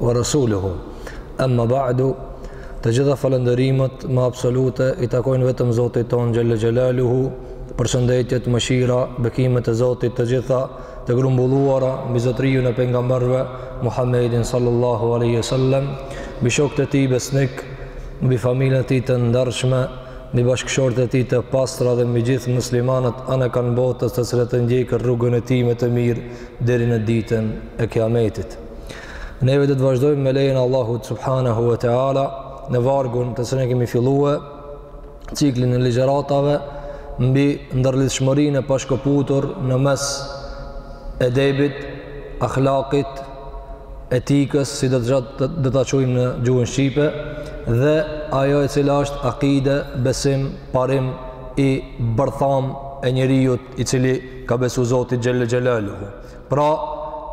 wa rasuluhu amma ba'd të gjitha falënderimet më absolute i takojnë vetëm Zotit tonë xhelle xhelaluhu përshëndetjet mëshira bekimet e Zotit të gjitha të grumbulluara mbi zotërinë e pejgamberëve Muhammedin sallallahu alaihi wasallam mbi shokët e tij besnik mbi familjen e tij të ndershme mbi bashkëshortet e tij të pastra dhe mbi gjithë muslimanët anekënd botës të cilët e ndjekin rrugën e tij me të mirë deri në ditën e Kiametit Neve do të vazhdojmë me lejen e Allahut subhanahu wa ta'ala në vargun të se ne kemi fillue ciklin e ligjëratave mbi ndërlidhshmërinë e pashkëputur në mes edebit, akhlakit, etikës, sido që ta çojmë në gjuhën shqipe, dhe ajo e cila është akide, besim, parim e bërthamë e njeriut i cili ka besu Zotit xhelle xhelaluhu Pra,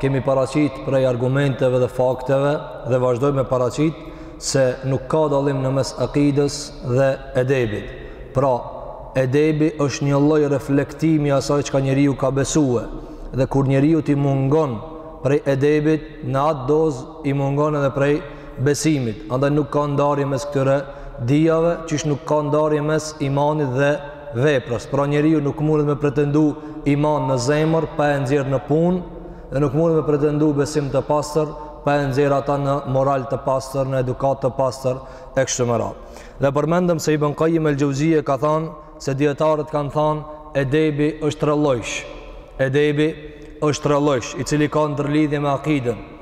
kemi paraqit prej argumenteve dhe fakteve dhe vazhdojmë me paraqit se nuk ka dallim në mes akidës dhe edebit. Pra, edebi është një lloj reflektimi asaj çka njeriu ka besue dhe kur njeriut t'i mungon prej edebit në atë dozë i mungon edhe prej besimit, andaj nuk ka ndarje mes këtyre dyjave, qysh nuk ka ndarje mes imanit dhe veprës. Pra njeriu nuk mundet me pretendu iman në zemër pa e nxjerr në punë dhe nuk mundet me pretendu besim të pastër pa e nxjerr ata në moral të pastër, në edukatë të pastër e kështu me radhë. Dhe përmendëm se Ibn Qayyim el-Jauziye ka thanë se dijetarët kanë thanë edebi është tri llojsh. Edebi është tri llojsh, i cili ka ndërlidhje me akidën.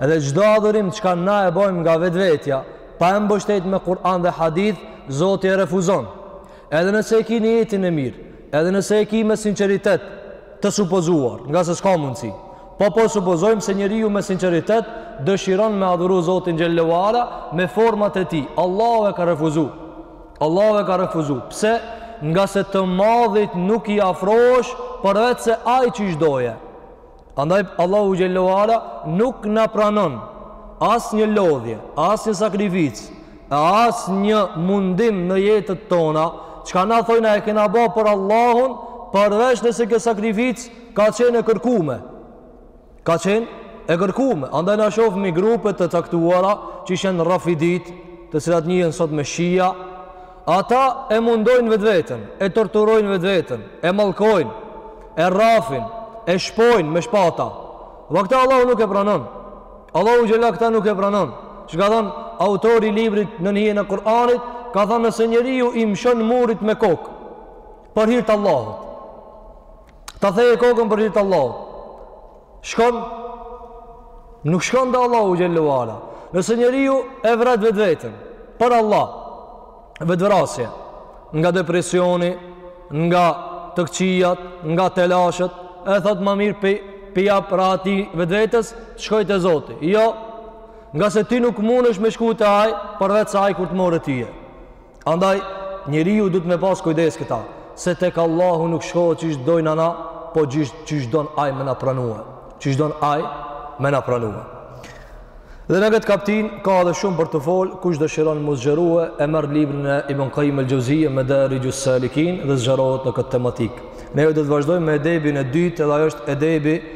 Edhe çdo adhurim çka na e bojmë nga vetvetja, pa e mbështet me Kur'an dhe Hadith, Zoti e refuzon. Edhe nëse e ki nijetin e mirë, edhe nëse e ki me sinqeritet të supozuar, ngase s'ka mundësi. Po po supozojmë se njeriu me sinqeritet dëshiron me adhuru Zotin xhelle ue ala me format e tij. Allahu e ka refuzu. Allahu e ka refuzu. Pse? Ngase të Madhit nuk i afrohesh përveç se ai qysh don. Andaj Allahu xhelle ue ala nuk na pranon asnjë lodhje, asnjë sakrificë, e asnjë mundim në jetët tona, çka na thojna e kena ba për Allahun, përveç nëse kjo sakrificë ka qenë e kërkume. Ka qenë e kërkume. Andaj na shofim grupe të caktuara që janë rafidit, të cilat njihen sot me shia, Ata e mundojnë vetveten, e torturojnë vetveten, e mallkojnë, e rrafin, e shpojnë me shpata. Dhe këtë Allahu nuk e pranon. Allahu xhelle ue ala këtë nuk e pranon. Çka ka thanë, autori i librit Nën hijen e Kur'anit, ka thanë nëse njeriu i mshon murit me kokë, për hir të Allahut. Ta theje kokën për hir të Allahut. Shkon, nuk shkon dhe Allahu xhel-le ve ala. Nëse njeriu e vret vetveten, për Allah, vetëvrasje, nga depresioni, nga të këqijat, nga telashet, e thotë më mirë po ia bëj rahati vetvetes, shkoj te Zoti. Jo, ngase ti nuk mundesh me shku te ai, përveç se ai kur të merr ty. Andaj, njeriu duhet me pas kujdes këtu, se tek Allahu nuk shkohet qysh dojna na, po qysh, qysh don ai me na pranue. Qysh don ai me na pranue. Dhe në këtë kaptinë, ka edhe shumë për të folë, kush dëshiron mu zgjerue, e merr librin e Ibn Kajim El Xhevzije Medarixhus Salikin dhe zgjerohet në këtë tematikë. Ne do të vazhdojmë me edebin e dytë edhe ai është edebi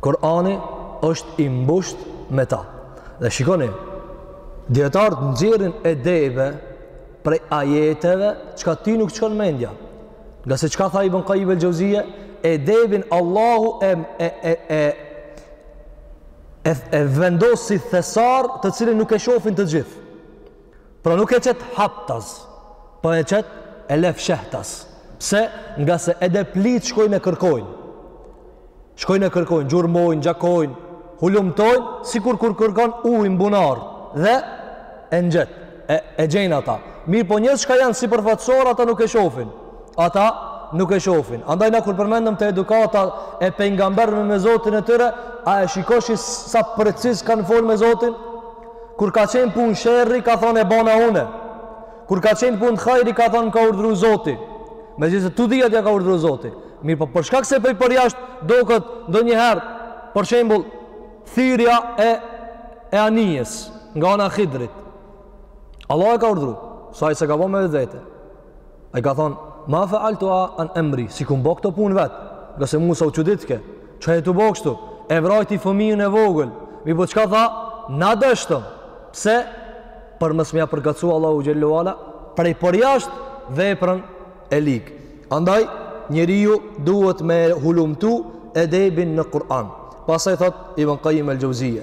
Kur'ani është i mbusht me ta. Dhe shikoni, dijetarët nxjerrin edebe prej ajeteve, çka ty nuk t'shkon mendja. Ngase çka tha Ibn Kajim El Xhevzije, edebin Allahu e, e, e, e, e, e vendosi thesar të cilin nuk e shofin të gjithë. Pra nuk e qet haptas, po e qet el, e fshehtas. Pse? Ngase edeplit shkojnë e kërkojnë. Shkojnë e kërkojnë, gjurmojnë, gjakojnë, hulumtojnë, sikur kur kërkon ujin n'bunar dhe e nxet, e, e gjen atë. Mirëpo njerëz çka janë sipërfaqësorë, ata nuk e shofin. Ata nuk e shofin. Andaj na kur përmendëm te edukata e pejgamberëve me Zotin e tyre, a e shikoshi sa preciz kanë folë me Zotin? Kur ka qenë punë sherri, ka thonë e bona une. Kur ka qenë punë hajri, ka thonë ka urdhru zoti. Megjithëse tu dyjat ia ka urdhru zoti. Mirëpo, për shkak se prej përjashtë doket ndonjëherë, për shembul, thyerja e, e anijes, nga ana e Hidrit. Allahu e ka urdhru, se ai s'e ka bo me vetvete. Ai ka thon, "Ma fa'altu an amri, s'i kum bo kto punë vet." Ngase Musa u çuditke, çka je tu bo kështu? E vrajti fëmijën e vogël. Mirëpo çka tha? Na deshtëm. Pse? Për mos me ia përkatësu Allahu xhel-le ve ala prej përjasht veprën e ligë. Andaj njeriu duhet me hulumtu edebin në Kur'an. Pastaj thot Ibn Qayyim al-Jauziyja,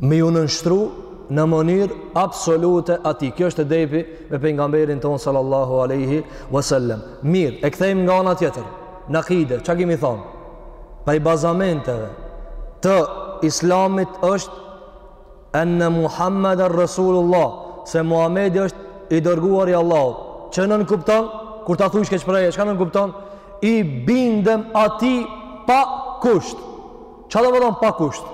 me iu nënshtru në mënyrë absolute atij. Ky është edebi me pejgamberin tonë sallallahu aleyhi vësallem. Mirë, e kthejmë nga ona tjetër, n'akide, çka kemi thonë? Prej bazamenteve të islamit është enne Muhammeden Resulullah, se Muhammedi është i dërguari i Allahut, çka nënkupton, kur ta thush kët shprehje, çka nënkupton? I bindem atij pa kusht. Qa do me thonë pa kusht?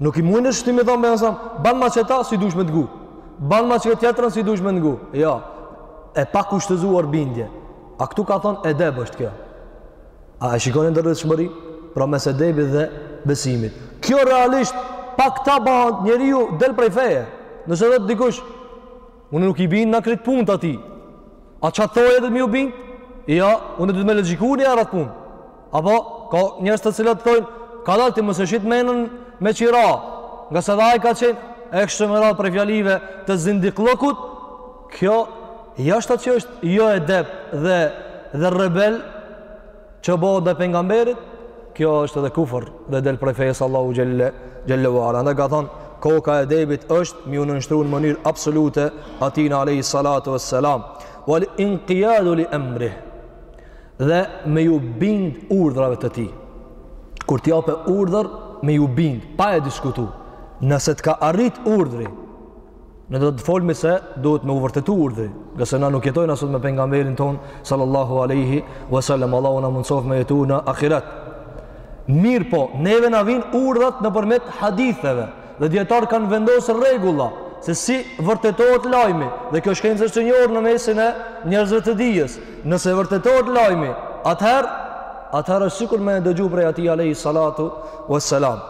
Nuk i munesh ti me thonë pengamberit alejhi selam, banma qëta si dush me të ngu. Banma qëtë tjetrën si dush me të ngu. Jo, e pakushtëzuar bindje. A këtu ka thonë edeb është kjo. A e shikoni ndërlidhshmëri? Pra mes edebit dhe besimit. Kjo realisht pa këta ban njeriu del prej feje. Nëse thotë dikush Unë nuk i bindna në krejt punët atij. A qa të thojë edhe me iu bind? Jo, unë duhet me logjiku niherë atë punë. Apo, ka njerëz të cilët thojnë, kadal ti mos e shit menën me qira. Ngase dhe ai ka qenë, e kështu me radhë prej fjalive të zindikllëkut, kjo, jashta që është jo edeb dhe, dhe rebel, që bëhet dhe pengamberit, kjo është edhe kufër dhe del prej fesë s'Allahut Xhelle Xhelaluhu. Andaj ka thonë, koka e edebit është me ju nënshtru në mënyrë absolute atijna alejhi salatu ue selam. Wal inqiyadu li emrih dhe me ju bind urdhrave të tij. Kur të japë urdhër, me ju bind, pa e diskutu. Nëse të ka arrit urdhri, Ne do të folim se duhet me u vërtetu urdhri, ngase na nuk jetojmë sot me pengamberin tonë, sallallahu aleyhi wasallam, Allahu na mundësoftë me jetu në ahiret. Mirëpo, neve na vijnë urdhrat nëpërmjet haditheve, dhe dijetarët kanë vendosë rregulla, se si vërtetohet lajmi, dhe kjo shkencë është e njohur në mesin e njerëzve të dijes, nëse vërtetohet lajmi, atëherë, atëherë është sikur me e dëgju prej atij aleyhi salatu wasallam.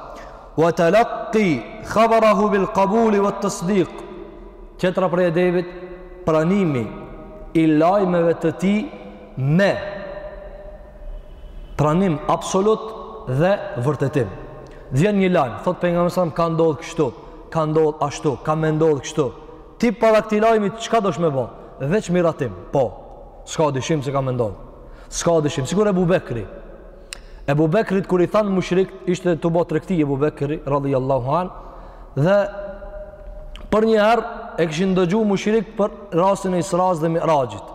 Wa talaqqi khabarahu bil qabul wat tasdiq. Tjetra prej edebit pranimi i lajmeve të tij me pranim absolut dhe vërtetim. Vjen një lajm, thotë pengamberi alejhi selam, ka ndodhë kështu, ka ndodhë ashtu, ka me ndodhë kështu. Ti para këtij lajmi, çka dush me bo? Veç miratim, po, s'ka dyshim se ka me ndodhë. S'ka dyshim, sikur Ebu Bekri. Ebu Bekrit kur i thanë mushrikët, ishte tu bo tregti Ebu Bekri, radijallahu anh, dhe për njëherë e kishin dëgju mushrikët për rastin e Isras dhe Miraxhit,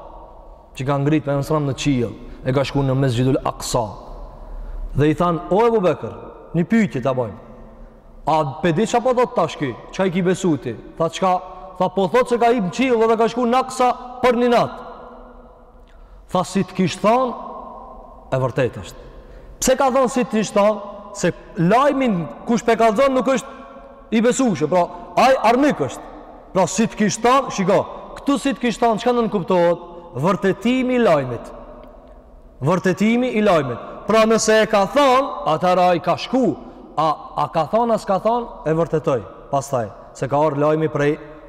që ka ngrit pengamberi alejhi selam në qiell, e ka shku në Mesxhidul Aksa. Dhe i thanë, o Ebu Bekr, një pyetje ta bojmë, a pe di qa po thotë tash ky, çka i ki besu ti, tha çka, tha po thotë se ka hip në qiell dhe ka shku në Aksa për një natë. Tha si të kish thonë, e vërtetë është. Pse ka thonë si të kish thonë, se lajmin kush pe kallzon nuk është i besushëm, pra ai armik është. Pra si të kish thonë, shiko, këtu si të kish thonë, çka nënkuptohet? Vërtetimi i lajmit. Vërtetimi i lajmit. Pra nëse e ka thonë, atëherë ai ka shku, a, a ka thonë, a s'ka thonë, e vërtetoi, pastaj, se ka ardhë lajmi prej,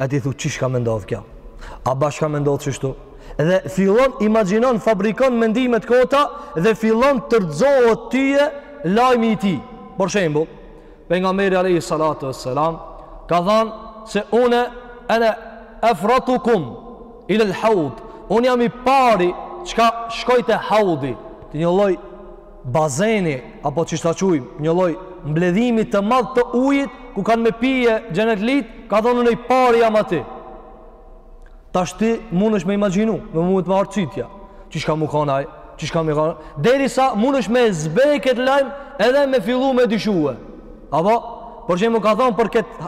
E ti thu, qysh ka me ndodhë kjo? A ba çka me ndodhë qështu? Dhe fillon, imagjinon, fabrikon mendime t'kota dhe fillon të rrzohet ty lajmi i tij. Për shembull, pejgamberi alejhi salatu ve selam, ka thanë se unë ene feratukum ilel haud. Unë jam i pari çka shkoj te haudi, te një lloj bazeni apo qysh ta quajmë, një lloj mbledhjeje të madh të ujit ku kanë me pije xhenetlitë, ka thonë unë i pari jam aty. Tash ti mundesh me imagjinu, me mujt me ia arrit. Qysh ka me kanë ai? Qysh ka me kanë? Derisa mundesh me e zbeh kët lajm edhe me fillu me dyshue. Apo për shembull ka thonë për kët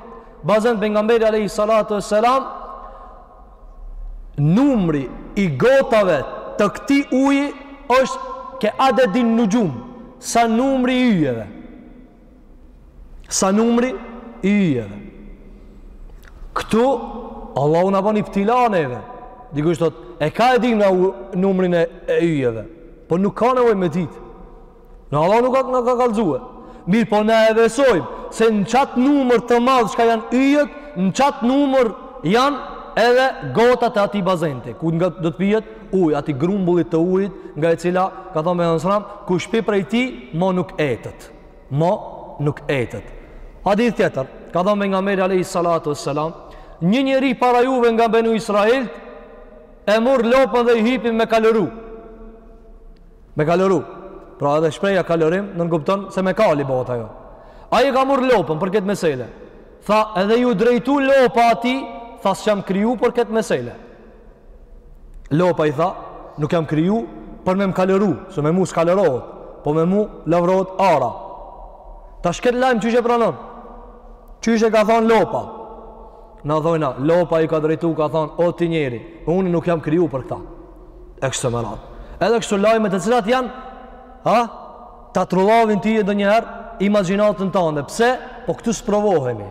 bazen pejgamberi alejhi salatu ve selam Numri i gotave të këtij uji është ke adedin nuxhum, sa numri i yjeve. Sa numri i yjeve. Këtu Allahu na bën ibtila neve. Dikush thotë, e ka e di na numrin e yjeve. Po nuk ka nevojë me ditë. Ne Allahu nuk na ka kallzue. Mirëpo ne e besojmë se në qatë numër të madh çka janë yjet, në qatë numër janë edhe gotat e atij bazenti, ku do të pijet ujë, atij grumbullit të ujit, nga e cila, ka thonë pejgamberi alejhi selam, kush pi prej tij, mo nuk etet. Mo nuk etet. Hadith tjetër, ka thonë pejgamberi alejhi salatu ve selam, një njeri para juve nga benu Israel, e mur lopën dhe i hipi me kalëru. Me kaloru. Pra edhe shprehja kalorim nënkupton se me kal bëhet ajo. Ai e ka marr lopën për këtë meselë. Tha edhe ju drejtu lopa atij, tha s'jam kriju për këtë meselë. Lopa i tha, nuk jam kriju për me më kaloru, se me mu s'kalorohet, po me mu lavrohet ara. Tash kët lajm qysh e pranon? Qysh e ka thonë lopa? Me thonë, lopa iu ka drejtu, ka thonë, o ti njeri, unë nuk jam kriju për këtë. e kështu me radhë. Edhe kështu lajme të cilat janë, ha, ta trullavin ty ndonjëherë imagjinatën tande. Pse? Po këtu sprovohemi.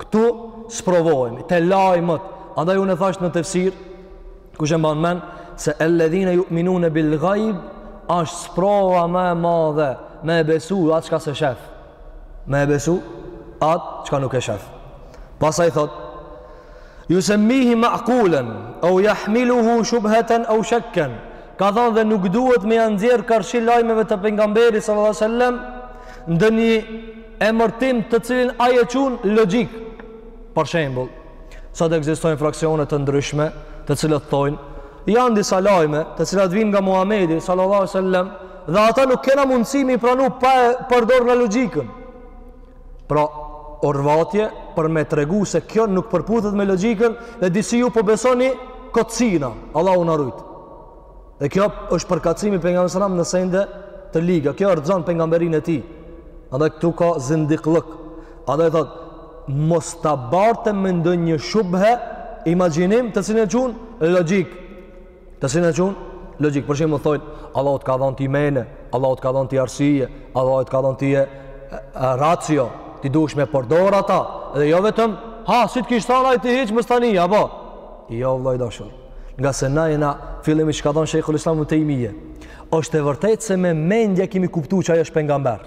Këtu sprovohemi. Te lajmet. Andaj unë e thashë në tefsir, kush e mban men, se el-ledhine juminune bil gajb, ashtë sprova ma e madhe, me e besu, atë çka s'e shef. me e besu atë çka nuk e shef pastaj thotë jusemmihi ma'kulen au jahmiluhu shubheten au shekken ka thonë dhe nuk duhet me ja nxjerrë karshi lajmeve të pejgamberit sallallahu alejhi ve sellem ndonjë emërtim të cilin ai e qun logjikë për shembull sot ekzistojnë fraksione të ndryshme të cilat thojnë janë disa lajme të cilat vijnë nga Muhamedi sallallahu alejhi ve sellem dhe ata nuk kena mundësi me i pranu pa e përdor na logjikën. Pra, orvatje për me tregu se kjo nuk përputhet me logjikën dhe disi ju po besoni kotësina, Allahu na rujt. Dhe kjo është përkatësimi Pejgamberit alejhi selam në sende të liga, kjo është zonë pejgamberinë e tij. Andaj këtu ka zindikllëk. Andaj thotë, mos ta bartëm me ndonjë shubhe, imagjinim të cilën e qujnë logjikë. Të cilën e qujnë logjikë, për shembull thojnë, Allahu të ka dhonë ty mene, Allahu të ka dhonë ty arsye, Allahu të ka dhonë ty e, e racio, ti duhesh me përdor ata, dhe jo vetëm, ha, si të kish thonë ai ti hiç mos tani, a po? Jo, vlla i dashur, ngase na jena, fillimi çka dhonë shejhul islam Ibn Tejmije, është e vërtet se me mendje kemi kuptu që ai është pejgamber,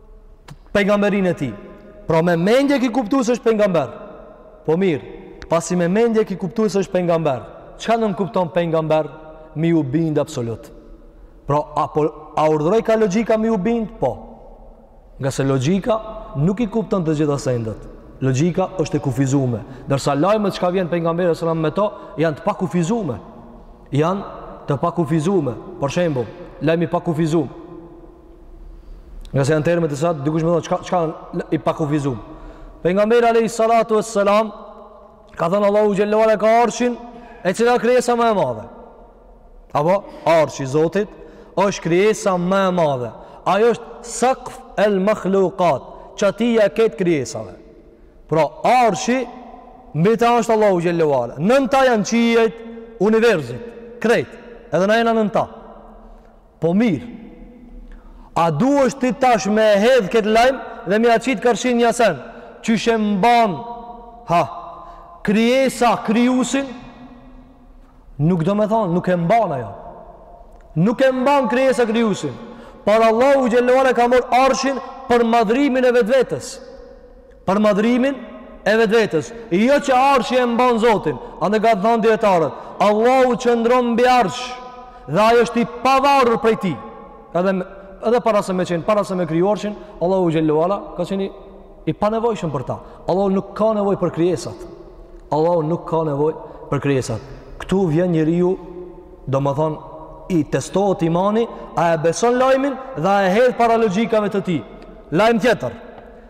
pejgamberinë e tij. Pra me mendje ki kuptu se është pejgamber. Po mirë, pasi me mendje ki kuptu se është pejgamber, çka nënkupton pejgamber me iu bind absolut? Pra, a, po, a urdhërojka logjika me iu bind? Po. Ngase logjika nuk i kupton të gjitha sendet. Logjika është e kufizume. Ndërsa lajmet çka vjen pejgamberi alejhi selam me to, janë të pakufizume. Janë të pakufizume. Për shembull, lajm i pakufizum. Ngase janë terme të tash, dikush me thonë, çka, çka i pakufizum. Pejgamberi alejhi salatu ue selam, ka thënë Allahu xhelle ue ala ka arshin, e cila krijesa më e madhe. Apo, arshi i Zotit, është krijesa më e madhe. Ajo është sakf el makhlukat, çatia e krejt krijesave. Pra, arshi, mbi ta është Allahu xhelle ue ala. Nën ta janë qiejt, universet, krejt, edhe na jena nën ta. Po mirë, a duhesh ti tash me e hedh këtë lajm dhe me ia qit karshi një sen, qysh e mban, ha, krijesa krijusin, nuk domethonë, nuk e mban ajo. Nuk e mban krijesa krijusin. Por Allahu xhelle ue ala e ka marrë arshin për madhërimin e vetvetes. Për madhrimin e vetvetes, jo që arshi e mban Zotin. Andaj kanë thënë dietarët, Allahu qëndron mbi arsh dhe ai është i pavarur prej tij. Edhe edhe para se me qenë, para se me kriju arshin, Allahu xhelle ue ala ka qenë i panevojshëm për ta. Allahu nuk ka nevojë për krijesat. Allahu nuk ka nevojë për krijesat. Ktu vjen njeriu, domethënë i testohet imani, a e beson lajmin dhe a e hedh paralogjikave të tij. Lajm tjetër.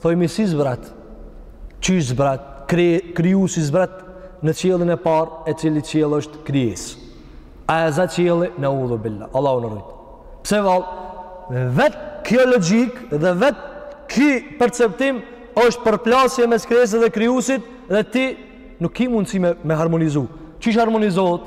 Thojmi si zbret, qysh zbret, kri, krijusi zbret në qiellin e parë e cili qiell është krijesë. A e za qielli? Neudhu billah. Allahu na rujt. Pse vallë? Vet kjo logjikë dhe vet ky perceptim është përplasje mes krijesës dhe krijuesit dhe ti nuk ki mundësi me, me harmonizu. Qysh harmonizohet?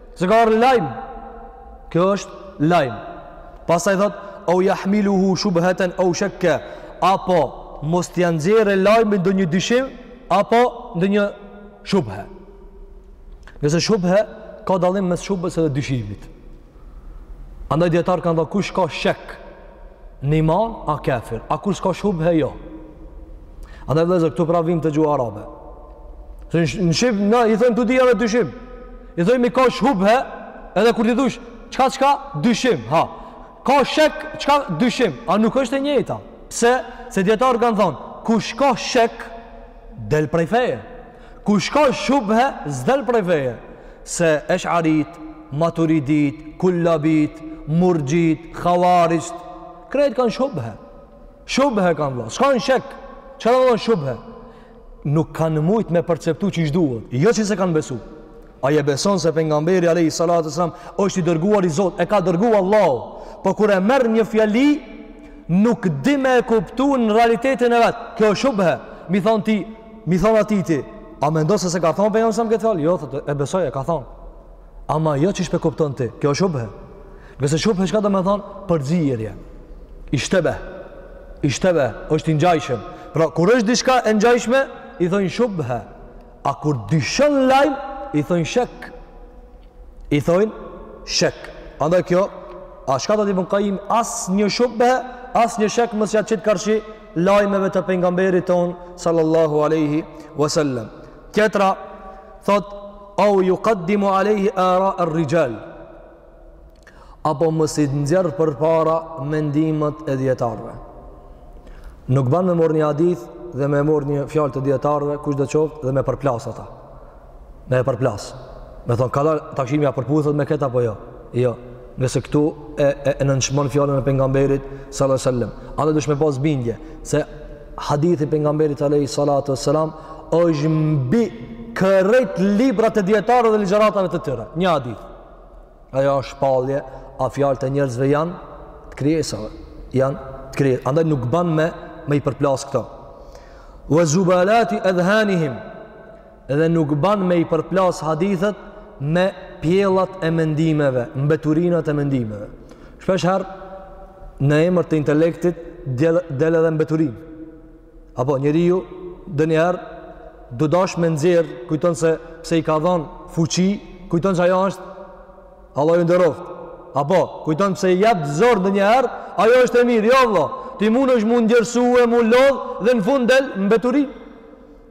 Se ka ardh lajm. Kjo është lajm. Pasaj thotë, au jahmiluhu shubheten au shekke, apo mos t'ia nxjerrë lajmit ndonjë dyshim, apo ndonjë shubhe. Nëse shubhe, ka dallim mes shubhes edhe dyshimit. Andaj dijetarët kanë thanë kush ka shek, në iman, a kafir, a kush ka shubhe, jo. Andaj vllezër, këtu prap vijmë te gjuha arabe. Se në shqip, na i thojmë të dyjave dyshim. I thojmë ka shubhe, edhe kur ti thush, çka çka, dyshim, ha. Ka shek, çka, dyshim, a nuk është e njëjta. Pse, se dijetarët kanë thonë, kush ka shek, del prej feje. Kush ka shubhe s'del prej feje, se Esh'arit, Maturidit, Kullabit, Murxhit, Havarixht, krejt kanë shubhe. Shubhe kanë vëlla, s'kanë shek. Çka do me thonë shubhe? Nuk kanë mujt me perceptu qysh duhet, jo që s'e kanë besu. Ai e beson se pejgamberi alayhi salatu wasalam është i dërguar i Zotit, e ka dërguar Allahu. Po kur e merr një fjali, nuk di me e kuptu në realitetin e vet. Kjo është shubhe. Me i thonë ti, Me i thonë atij ti, a mendon se s'e ka thonë pejgamberi këtë fjalë? Jo, thotë, e besoj e ka thonë. Ama jo qysh pe kupton ti, kjo është shubhe. Nëse shubhe, çka do me thonë? Përzierje. Ishtebe. Ishtebe, është i ngjajshëm. Pra, kur është diçka e ngjajshme, i thonë shubhe. A kur dyshon n'lajm, i thonë shek. I thonë shek. Andaj kjo, a çka tha Ibn Kajim, asnjë shubhe, asnjë shek, mos ia qit karshi, lajmeve të pejgamberit tonë sallallahu alaihi wasallam. Tjetra thotë au yuqaddimu alaihi ara ar-rijal. Apo mos i nxjerr përpara mendimet e dijetarëve. Nuk ban me mor një hadith dhe me mor një fjalë të dijetarëve kushdo qoftë dhe me përplas ata. me e përplas. Me thonë, kadal ta kqyrim a përputhet me këta, apo jo. Jo, nëse këtu e, e, e nënçmon fjalën e pejgamberit, sallat sallam. Andaj dush me pas bindje, se hadithi i pejgamberit, alejhi sallat sallam, është mbi krejt librat e dijetarëve dhe ligjëratave të tyre. Një hadith. Ajo është shpallje, a fjalët e njerëzve janë të krijesave. Janë të krijesave. Andaj nuk ban me, me i përplas këto. Vë zubalati edhanihim, Dhe nuk ban me i përplas hadithet me pjellat e mendimeve, mbeturinat e mendimeve. Shpesh herë në emër të intelektit del, del edhe mbeturinë. Apo njeriu ndonjëherë tu dasht me nxjerrë, kujton se pse i ka dhonë fuqi, kujton se ajo është Allahu ju nderoftë. Apo, kujton pse i jep zor ndonjëherë, ajo është e mirë, jo vallah. Ti munesh m'u ndjersu e m'u lodh dhe në fund del mbeturinë.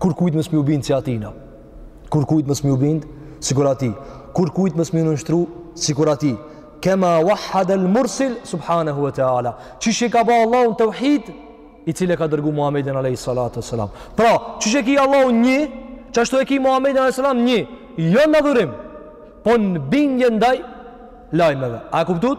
Kurkujt mos me iu bind si atina. Kurkujt mos me iu bind sikur ati. Kurkujt mos me iu nënshtru sikur ati. Kema wahhad al mursil subhanahu wa taala. Qysh e ka ba Allahun tauhid i cili e ka dërgu Muhammedin alayhi salatu wasalam. Pra, qysh e ki Allahun një, çashtu e ki Muhammedin alayhi salam një, jo n'adhurim, po në bindje ndaj lajmeve. A e kuptut?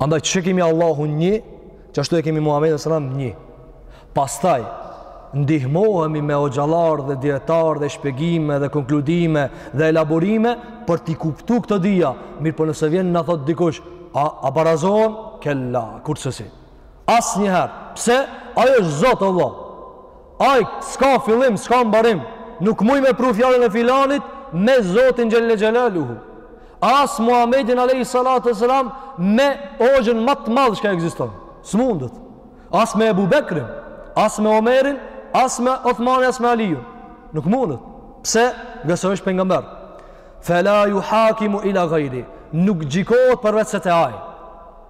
Andaj qysh e kemi Allahun një, çashtu e kemi Muhammedin alayhi salam një. Pastaj, ndihmohemi me hoxhallarë dhe dijetarë dhe shpjegime dhe konkludime dhe elaborime për t'i kuptu këto dyja. Mirëpo nëse vjen na thot dikush, a, a barazohen? Kella, kurrsesi. Asnjëherë. Pse? Ai është Zot Allah. Ai s'ka fillim s'ka mbarim nuk muj me pru fjalën e filanit me Zotin Xhelle Xhelaluhu as Muhammedin Alehi Salatu Selam me hoxhën ma të madh çka ekziston s'mundet as me Ebu Bekrin as me Omerin as me Othmanin as me Alijun nuk mundet pse ngase është pengamber fela juhakimu ila gajri nuk gjykohet përveç se te ai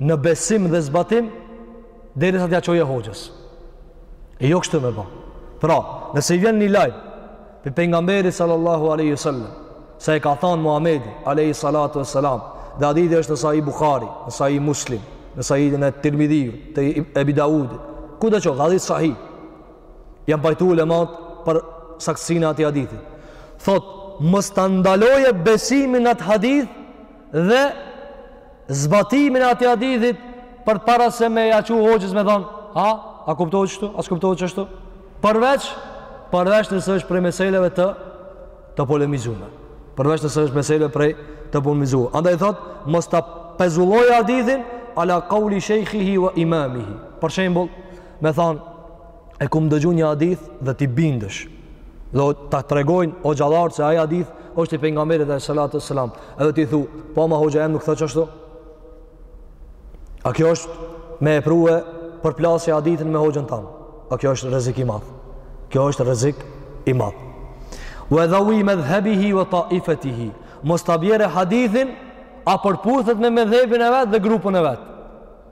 në besim dhe zbatim derisa t'ja çojë hoxhës. E jo kështu me ba. Pra, nëse i vjen një lajm pe pejgamberit sallallahu alaihi wasallam, se e ka thënë Muhamedi alaihi salatu wassalam, dhe hadithi është në Sahih Buhari, në Sahih Muslim, në Sahihin e Tirmidhiut, të Abi Dawudit, kudo qoftë hadith sahih. Jan pajtu ulemat për saktësinë e atij hadithi. Thot, mos ta ndalojë besimin në atë hadith dhe zbatimin e atij hadithit përpara se me ja çu hoxhës me thon, ha, a kuptohet kështu, a s'kuptohet kështu? Përveç përveç nëse është prej meseleve të polemizume. Përveç nëse është meseleve prej të polemizume. Andaj thot, mos ta pezullojë hadithin ala qouli sheikhihi wa imamihi. Për shembull, me thon e kum dëgju një hadith dhe ti bindesh dhe ta tregojnë hoxhallarët se ai hadith është i pengamberit alejhi salatu selam edhe ti thu po ama hoxha jem nuk tha çashtu a kjo është me e pru në përplasje hadithin me hoxhën tan a kjo është rrezik i madh kjo është rrezik i madh ue dheui medhhebihi ue taifetihi mos ta bjerë hadithin a përputhet me medhhebin e vet dhe grupën e vet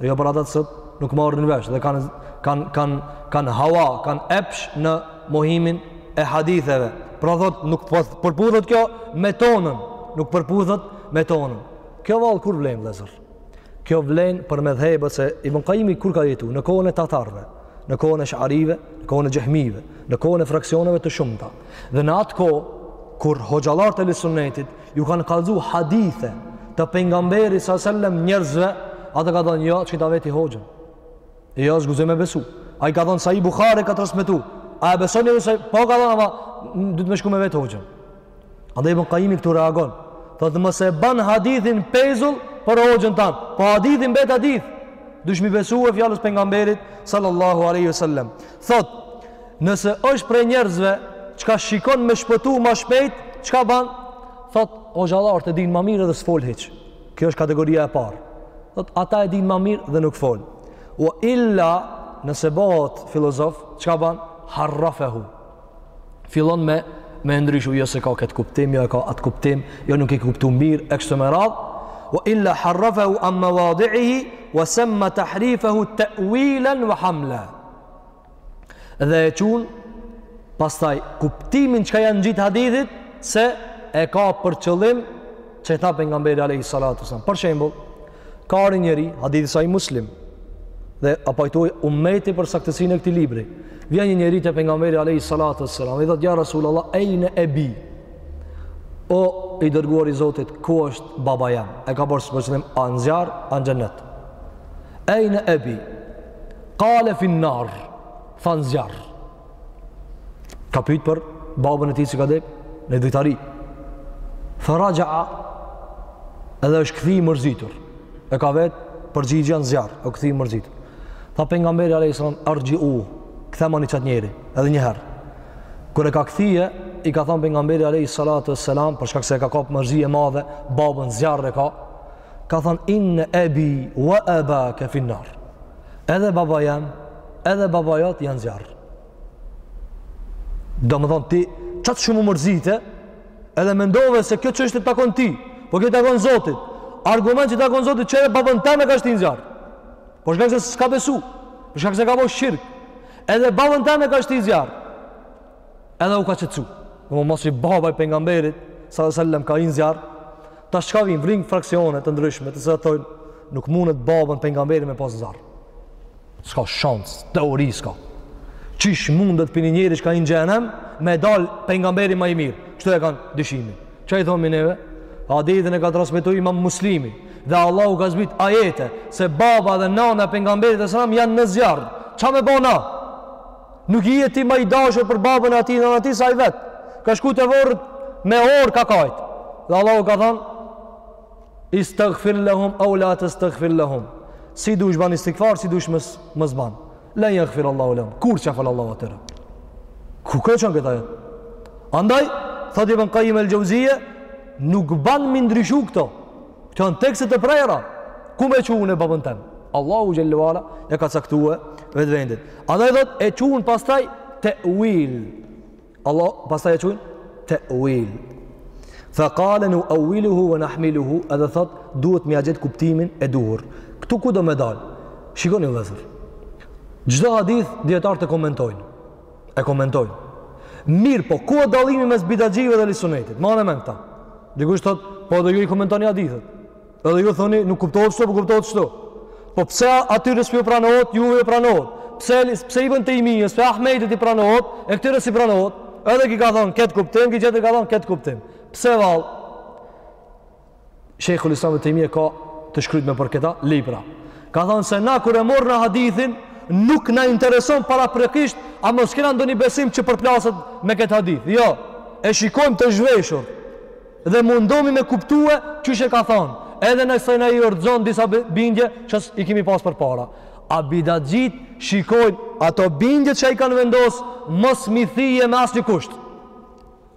Jo për ata që sot nuk marrin vesh dhe kanë hawa, kanë epsh në mohimin e haditheve. Pra thot nuk po përputhet kjo me tonën, nuk përputhet me tonën. Kjo vallë kur vlen vëllazër? Kjo vlen për medhhebet se Ibn Qayimi kur ka jetu në kohën e tatarëve, në kohën e esharive, në kohën e xehmive, në kohën e fraksioneve të shumta. Dhe në atë kohë kur hoxhallarët e ehli sunnetit ju kanë kallzu hadithe të pejgamberit sa sellem njerëzve, ata ka thonë, jo, që ta veti hoxhën. E jo, s'guxoj me besu. Ai ka thonë, Sahih Buhari ka transmetu. A e beson njërë se, po ka thonë, ama, duhet me shku me vet hoxhën. Edhe Ibn Kajimi këtu reagon. Thotë mos e mban hadithin pezull për hoxhën tand. Po hadithi mbet hadith. Duhesh me i besu fjalës pejgamberit, sallallahu aleyhi sallem. Thotë, Nëse është prej njerëzve çka shikon me shpëtu ma shpejt, çka ban? Thot hoxhallarët e dinë ma mirë dhe s'fol hiç. Kjo është kategoria e parë. Thot ata e dinë ma mirë dhe nuk fol. Wa illa nëse bohet filozof, çka ban? Harrafehu. Fillon me e ndryshu jo s'e ka këtë kuptim, jo e ka atë kuptim, jo nuk e kuptu mirë, e kështu me radhë, wa illa harrafehu an mewadiihi, wa semma tahrifehu te'wilen wa hamle. dhe e qun pastaj kuptimin çka ja ngjit hadithit se e ka për qëllim qeta pejgamberi alejhi salatu selam për shembull ka ardh një hadith Sahih Muslim dhe a pajtu umeti për saktësinë e këtij libri vjen një njeri te pejgamberi alejhi salatu selam dhe i thot ja Rasul Allah ejne ebi o i dërguar i Zotit ku është baba jem e ka pasë për qëllim a n'zjarr a n'xhenet ejne ebi Kale fin nar, tha n'zjarr. Ka pyt për babën e tij që ka dek, në idhujtari. Fe raxhea, edhe është kthi i mërzitur. E ka vet, përgjigja në zjarr, o kthi i mërzitur. Tha pejgamberi a.s. Erxhiu, kthemani qat njeri, edhe njëherë. Kur e ka kthi, i ka thonë pejgamberi a.s. Për shkak se e ka kap mërzi e madhe, babën n'zjarr e ka, ka thanë inne ebi wa ebake fin nar. Edhe baba jem, edhe baba jot janë n'zjarr. Domethonë ti qaq shumë u mërzite, edhe mendove se kjo çështje të takon ty, po kjo i takon Zotit. Argument që i takon Zotit që edhe babën tem e ka shti n'zjarr. Për shkak se s'ka besu, për shkak se ka bo shirk. Edhe babën tem e ka shti n'zjarr. Edhe u ka qetësu. Masi baba i pejgamberit, sa dhe sallem ka hi n'zjarr, tash çka vijnë, vijnë fraksione të ndryshme, të cilat thojnë, nuk mundet babën pejgamberi me pas n'zjarr. S'ka shans, teori s'ka. Qysh mundet prej një njeri që ka hi n'xhehenem, me dalë pejgamberi ma i mirë. Kështu e kanë dyshimin. Ça i thomi neve? Hadithin e ka transmetu imam Muslimi dhe Allahu ka zbrit ajete se baba dhe nana e pejgamberit alejhi selam janë në zjarr. Ça me bo na? Nuk je ti ma i dashur për babën e atij, nënën e tij sa i vet. Ka shku te vorret me orë ka kajt. Dhe Allahu ka thanë: "Istaghfir lahum aw la tastaghfir lahum." Si dush ban istighfar, si dush mos ban. Lan yaghfir Allahu lahum. Kurrë s'ja fal Allahu atë. Ku po çon këta? Andaj, thotë Ibn Qayyim el-Jauziyje, nuk ban mi ndryshu këto. Këto janë tekste të prera. Ku me e çu babën tem? Allahu Gjel-le ue ala e ka caktue vetë vendin. Andaj thotë e çun pastaj te'uil. pastaj e çun te'uil. Fa kale nuawiluhu ve nahmiluhu edhe thotë duhet m'ja gjet kuptimin e duhur. Këtu ku do me dalë? Shikoni vllezër. Çdo hadith dijetarët e komentojnë. E komentojnë. Mirëpo ku është dallimi mes bidatxhive dhe ehli sunetit? Mbane mend këta. Dikush thotë, po edhe ju i komentoni hadithet. Edhe ju thoni, nuk kuptohet kështu, po kuptohet kështu. Po pse atyre s'po ju pranohet, juve ju pranohet? Pse Ibn Tejmijes, pse Ahmedit i pranohet, e këtyre s'i pranohet? Edhe ki ka dhanë kët kuptim, ki tjetri ka dhanë kët kuptim. Pse vallë? Shejkhul Islam ibn Taymija ka të shkrume për këta libra. Ka thënë se na kur e morrna hadithin nuk na intereson paraprakisht, a mos kena ndonjë besim që përplaset me këtë hadith. Jo, e shikojmë të zhveshur dhe mundomi me kuptue qysh e ka thonë. Edhe nëse na i rrxon disa bindje që i kemi pas përpara. A bidatxhitë shikojnë ato bindje që i kanë vendosë mos m'i thye me asnjë kusht.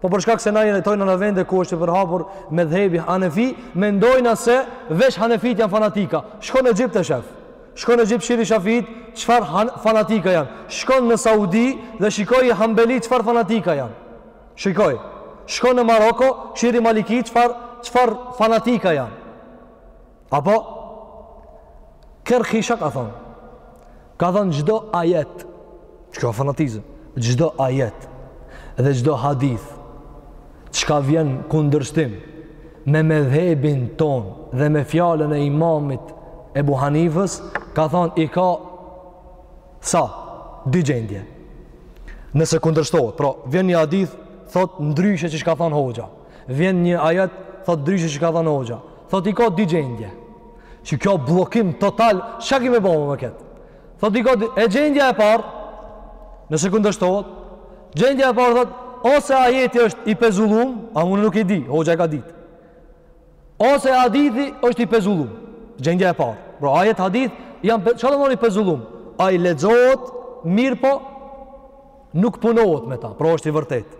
Po për shkak se na jetojna në vende ku është i përhapur medhhebi Hanefi, mendojna se veç Hanefit janë fanatika. Shko në Egjipt e shef. Shko në Egjipt shihi Shafit, çfarë fanatika janë. Shko në Saudi dhe shikoji Hambeli çfarë fanatika janë. Shikoji. Shko në Maroko, shihi Maliki çfarë fanatika janë. Apo, Kerhi ç'ka thonë, ka thonë çdo ajet, shiko fanatizëm, çdo ajet dhe çdo hadith, çka vjen kundërshtim me medhhebin tonë dhe me fjalën e imamit Ebu Hanifës, ka thonë i ka sa, dy gjendje. Nëse kundërshtohet, pra vjen një hadith, thotë ndryshe që çka thonë hoxha. Vjen një ajet, thotë ndryshe që ka thonë hoxha. Thotë i ka dy gjendje. Që kjo bllokim total, çka kemi me bo me këtë? Thotë i ka dy, gjendja e parë, nëse kundërshtohet, gjendja e parë thotë, ose ajeti është i pezullum, ama unë nuk e di, hoxha e ka ditë. Ose hadithi është i pezullum, gjendja e parë. Pra ajet hadith janë, ça domethonë i pezullum? Ai lexohet mirëpo Nuk punohet me ta, pra është i vërtetë.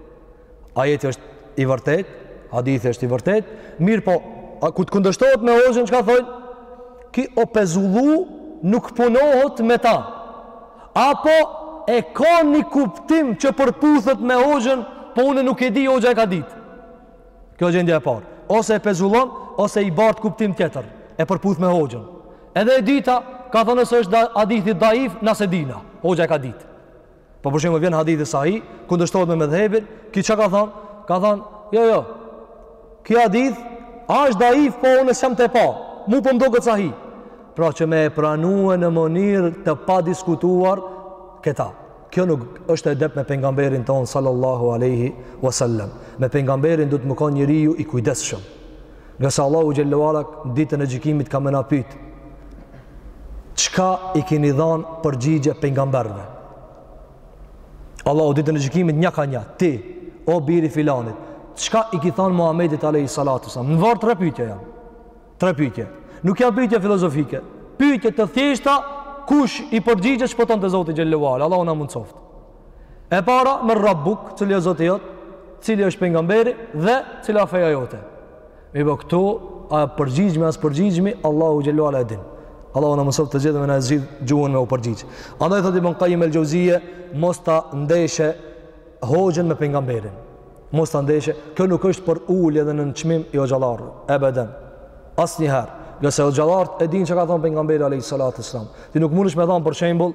Ajeti është i vërtetë, hadithi është i vërtetë, mirëpo, aty ku të kundërshtohet me hoxhën çka thojnë, ky o pezullu nuk punohet me ta. Apo e ka një kuptim që përputhet me hoxhën, po unë nuk e di, hoxha e ka ditë. Kjo a gjendja e parë. Ose e pezullon, ose i bart kuptim tjetër, e përputh me hoxhën. Edhe e dyta, ka thënë nëse është hadithi daif, na s'e dina, hoxha e ka ditë. Po për shembull vjen hadithi sahih, kundërshtohet me medhhebin, ky çka ka thon? Ka thon, jo jo. Ky hadith ashtë daif, po unë s'jam tu e pa. Mu po më duket sahih. Pra që me e pranue në mënyrë të padiskutuar këta. Kjo nuk është edep me pengamberin tonë sallallahu aleyhi wasallam. Me pengamberin duhet me konë njeriu i kujdeshëm. Ngase Allahu xhelle ue ala ditën e gjykimit ka me na pyt, çka i kini dhanë përgjigje pengamberve? Allahu ditën e gjykimit nja ka nja, ti, o bir i filanit, çka i ki thanë Muhammedit alejhi salatu ve selam? Në varr tre pytje janë, tre pytje. Nuk janë pytje filozofike, pytje të thjeshta kush i përgjigjet shpëton te Zoti xhelle ue ala, Allahu na mundësoftë. E para men Rabbuk, cili është Zoti jot, cili është pejgamberi dhe cila feja jote. Mirëpo këtu a përgjigjmi a s'përgjigjmi Allahu xhelle ue ala e din. Allahu na mundësoftë të gjithëve me na e zgjidh gjuhën me u përgjigj. Andaj thotë Ibn Qayyim el-Jauziye, mos e ndesh hoxhën me pejgamberin. Mos e ndesh, kjo nuk është për ulje dhe nënçmim të hoxhallarëve. Ebeden. Asnjëherë. Ngase hoxhallarët e dinë çka ka thënë pejgamberi alayhi salatu sallam, ti nuk mundesh me thënë për shembull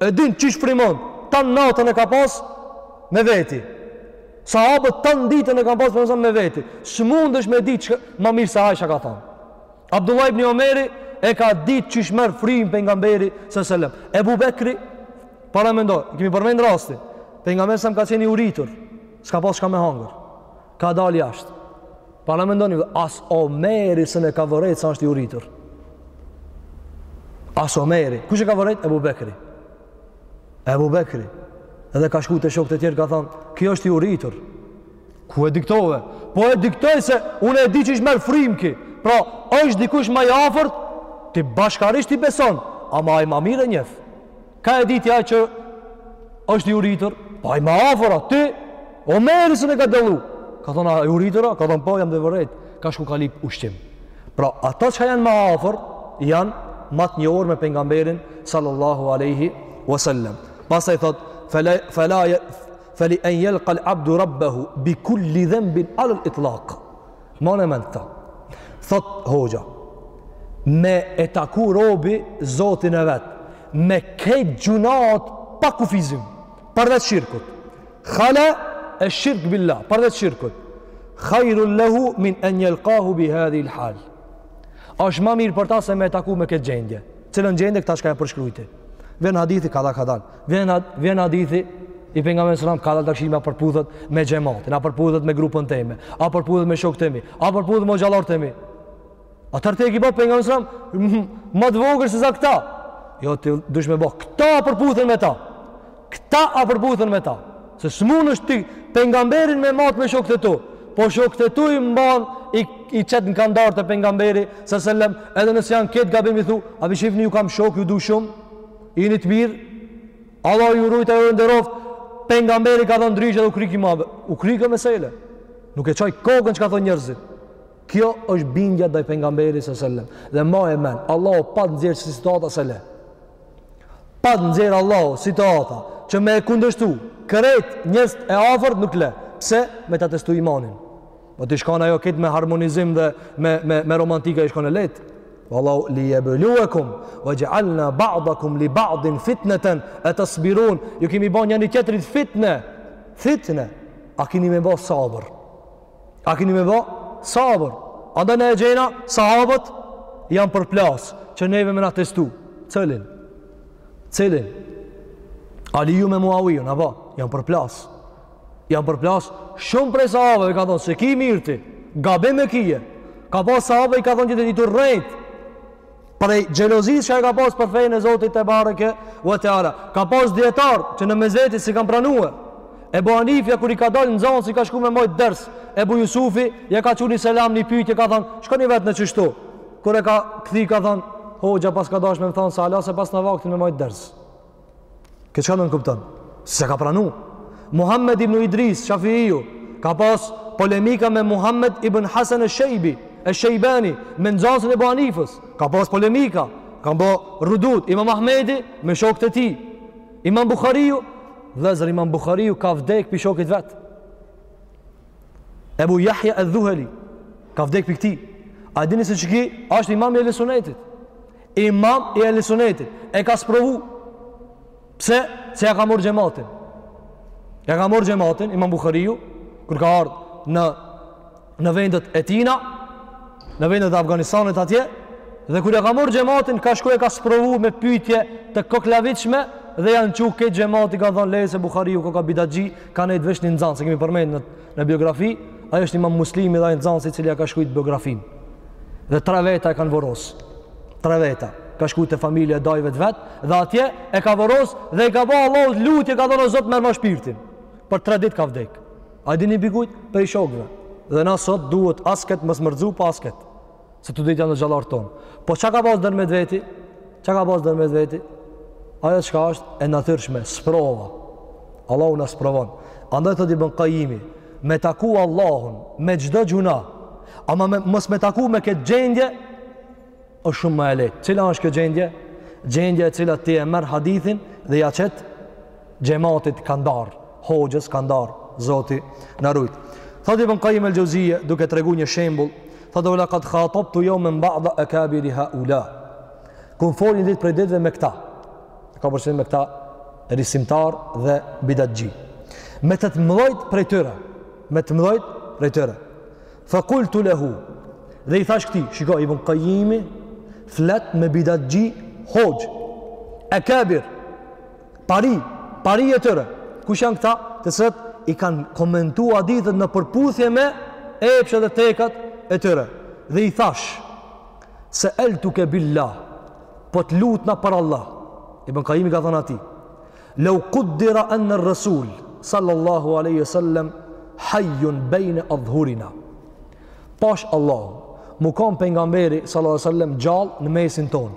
E din qysh frymon, tan natën e ka pas me veti. Sahabët tan ditën e kanë pas pejgamberin me veti. S'mundesh me ditë çka më mirë se Aisha ka thënë. Abdullah ibn Omeri e ka ditë qysh merr frymë pejgamberi sallallahu alajhi wasallam. Ebu Bekri paramendo, kemi përmend rastin. Pejgamberi sa ka qenë i uritur, s'ka pas çka me hangër. Ka dalë jashtë. Paramendoni, as Omeri s'un e ka vërejt sa është i uritur. As Omeri. Kush e ka vërejt? Ebu Bekri. Ebu Bekri. Edhe ka shku te shokët e tjerë, ka thonë, ky është i uritur. Ku e diktove? Po e diktoj se unë e di qysh merr frymë ky. Pra, është dikush ma i afërt, ti bashkarisht i beson, ama ai ma mirë e njef. Ka e diti ai që është i uritur? Po ai më afër aty, Omeri s'un e ka dallu. Ka thonë a i uritur, ka thonë po jam dhe vërtet, ka shku ka lip ushqim. Pra ata që janë më afër janë më të njohur me pejgamberin sallallahu alaihi wasallam. Pastaj thot fala fala fali an yalqa al abdu rabbahu bi kulli dhanbin alal itlaq. Mane mend këta. Thot hoxha, me e taku robi zotin e vet, me kejt gjunat pa kufizim, përveç shirkut. Khala esh-shirk billah, përveç shirkut. Khajru lehu min en jelkahu bi hadhihil hal. Ashtë ma mirë për ta se me e taku me këtë gjendje. Cilën gjendje këta çka e përshkrujti. Vjen hadithi kadal kadal. Vjen vjen hadithi i pejgamberit sallallahu alajhi wasallam kadal ta kshyrim a përputhet me xhamatin, a përputhet me grupin teme, a përputhet me shokët e mi, a përputhet me hoxhallarët e mi. Atëherë ti e ki bo pejgamberin alejhi selam ma të vogël se sa këta Jo ti dush me bo Këta a përputhen me ta Këta a përputhen me ta. Se s'munesh ti pengamberin me mat me shokët e tu. Po shokët e tu i mban i, i qet në kandar te pengamberi, se sellem, edhe nëse janë kejt gabim i thu, a vi shifni ju kam shokë, ju du shumë, jini të mirë, Allahu ju rujt e ju nderoft, pengamberi ka thonë ndryshe dhe u kry ky muhabet, u kry kjo mesele. Nuk e çaj kokën çka thonë njerëzit. Kjo është bindja ndaj pengamberit se sellem. Dhe maje men, Allahu pa t'nxjerr asi situata s'e le. Pa t'nxjerr Allahu situata që me e kundërshtu krejt njerëzit e afërt nuk le. Pse? Me ta testu imanin. Po t'ish kon ajo kejt me harmonizim dhe me me me romantika ish kon e lehtë. Wallahu li yabluwakum waj'alna ba'dakum li ba'din fitnatan atasbirun. Ju kemi ba njani tjetrit fitne. Fitne. A keni me ba sabër? A keni me bë sabër. Andaj ne e gjejna sahabët janë përplas që neve me na testu. Cilin? Cilin? Aliju me Muawiju, apo, janë përplas. Janë përplas shumë prej sahabëve ka thonë s'e ki mirë ti, gabim e kije. Ka pas sahabë i ka thonë je ti tu rrejt. Prej xhelozisë që ai ka pas për fenë e Zotit tebareke ue teala. Ka pas dietar që në mesvetë s'i kanë pranuar. Ebu Hanifja kur i ka dalë nxonsi ka shku me mojt ders. Ebu Jusufi ja ka çu ni selam ni pyetje ka thon, shkoni vetne qeshtu. Kur e ka kthy ka thon, hoxha paska dashur me m'thon se hala s'e pasna vaktin me mojt ders. Këtë çka nënkupton? S'e ka pranu. Muhammed ibn Idris, Shafiiju, ka pas polemika me Muhammed ibn Hasan esh-Shejbi, esh-Shejbani, me nxansin e Ebu Hanifes. Ka pas polemika, kanë bo rudud, imam Ahmedi, me shokët e tij. Imam Bukhariju, dhe zër imam Bukhariju, ka vdek prej shokit vet. Ebu Jahja edh-Dhuheli, ka vdek prej këtij. A dini se qiky, ashtë imam i Ehli Sunetit. Imam i Ehli Sunetit, e ka sprovu. Pse? Se ja ka marr xhamatin. Ja ka marr xhamatin Imam Buhariu kur ka ardhur në në vendet e tina, në vendet e Afganistanit atje, dhe kur ja ka marr xhamatin, ka shkuar e ka sprovu me pyetje të koklavitshme dhe janë çu kejt xhamati kanë thënë leje se Buhariu koka bidatxhi, ka nejt veç ni nxans, e kemi përmendur Në biografi, ai është Imam Muslimi dhe ai nxansi i cili ia ka shkrujt biografinë. Dhe tre veta e kanë vorros. Tre veta. Ka shku te familja e dajve të vet dhe atje e ka vorros dhe i ka bo Allahut lutje ka thon o Zot merrma shpirtin. Për tre ditë ka vdek. A e dini prej kujt? Prej shokve. Dhe na sot duhet asket mos me rrxu pa po asket. Se të drejtë janë hoxhallarët tonë. Po ça ka pas dert me dveti? Ça ka pas dert me dveti? Ajo çka është e natyrshme, sprova. Allahu na sprovon. Andaj thotë Ibn Kajimi, me taku Allahun, me çdo gjunah, ama me, mos me taku me këtë gjendje, është shumë më e lehtë. Cila është kjo gjendje? Gjendje e cila ti e merr hadithin dhe ia qet Xhematit kandar, hoxhës kandar, Zoti na rujt. Thotë Ibn Kajim el-Xheuzije duke tregu një shembull, thotë we laqad khatabtu yawman ba'd akabir haula. Kam fol një ditë prej ditëve me këta. Ka për synim me këta risimtarë dhe bidatxhi. Me të të mëdhojt prej tyre, me të mëdhojt prej tyre. Fa kultu lehu, dhe i thash këtij, shiko, Ibn Kajimi, flet me bidatxhi, hoxhë, ekabir, Pari, pari e tyre. Kush janë këta të cilët i kanë komentu hadithet në përputhje me epshet dhe tekat e tyre. Dhe i thash, seeltuke billah, po të lutna për Allah. Ibn Kajimi i ka thënë atij. Leu kuddira enne rresul, sallallahu aleyhi sallem, hajjun bejne adhhurina. Pash Allahun, mu kan Pejgamberi, sallallahu aleyhi sallem, gjallë në mesin tonë.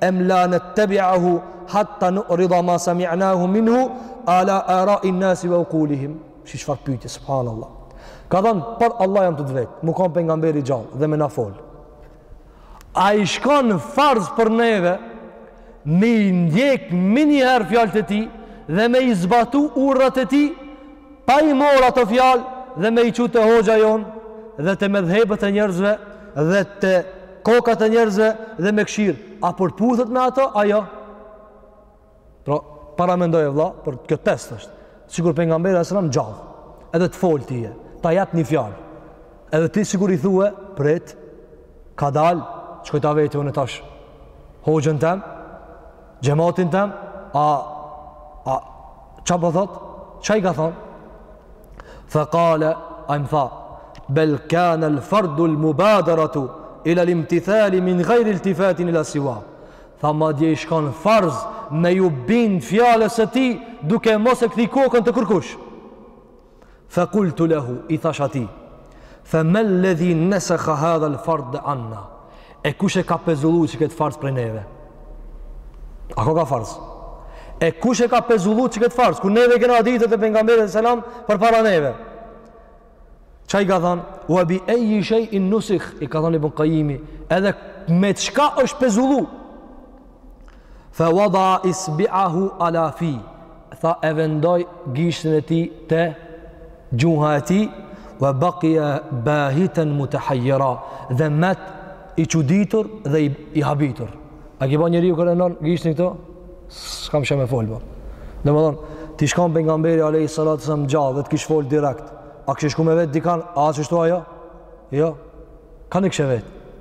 em la nettebiuhu hatta na'rida ma semi'nahu minhu ala arai nnasi ve ukulihim shih çfarë pytje, subhanallah ka thanë për Allah jam tu dvet mu kan Pejgamberi gjallë dhe me na fol a ish kon farz për neve me i ndjek meniher fjalët e tij dhe me i zbatu urdhrat e tij Pa i mor ato fjalë dhe me i çu te hoxha jonë dhe te medhhebet e njerëzve dhe te kokat e njerëzve dhe me kshyr a përputhet me ato a jo? Pra, paramendoje vlla, por kjo test është. Sikur Pejgamberi alejhi selam gjallë. Edhe të fol ty e, ta jep një fjalë. Edhe ti sikur i thue, prit, kadal, shkoj ta veti unë tash, hoxhën tem, Xhematin tem, a, a, ça po thot? Ça i ka thon? Fe kale, ai m'tha, bel kanel fardu el mubaderatu ilel imtithali min gajri iltifatin ila siwa. Tha madje ish kon farz me ju bind fjalës së tij duke mos e kthy kokën te kërkush. Fa kultu lehu, i thash ati, fa me ledhi nesekha hadha el fard anna, e kush e ka pezullu që këtë farz prej neve? A ko ka farz? E kush e ka pezullu që këtë farz? Kur neve kena hadithet e pejgamberit alejhi selam përpara neve? Ça i ka than? Ue bi eji shejin nusikh, i ka than Ibn Kajimi, edhe me qka është pezullu? Fa wada isbi'ahu ala fi. Tha e vendoi gishtin e tij te gjuha e tij wa baqiya bahitan mutahayyira. Dhe met i çuditur dhe i, i habitur. A ki pa njeriu kur e vnon gishtin këtu? S'kam ça me fol po. Domthon t'ish kon pejgamberi alayhi salatu sallam gjallë dhe të kish fol direkt. A kishe shku me vet dikan? A ashtu a jo? Jo. Kan nuk kishe vet.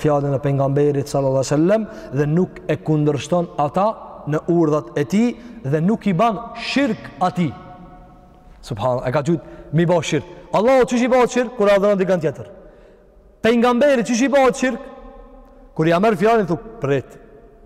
fjalën e pejgamberit sallallahu alajhi wasallam dhe nuk e kundërshton ata në urdhat e tij dhe nuk i ban shirk atij. Subhanallahu, e ka qujt m'i ba shirk. Allahut qysh i bahet shirk kur adhuron dikën tjetër. Pejgamberit qysh i bahet shirk kur ia merr fjalën thu prit.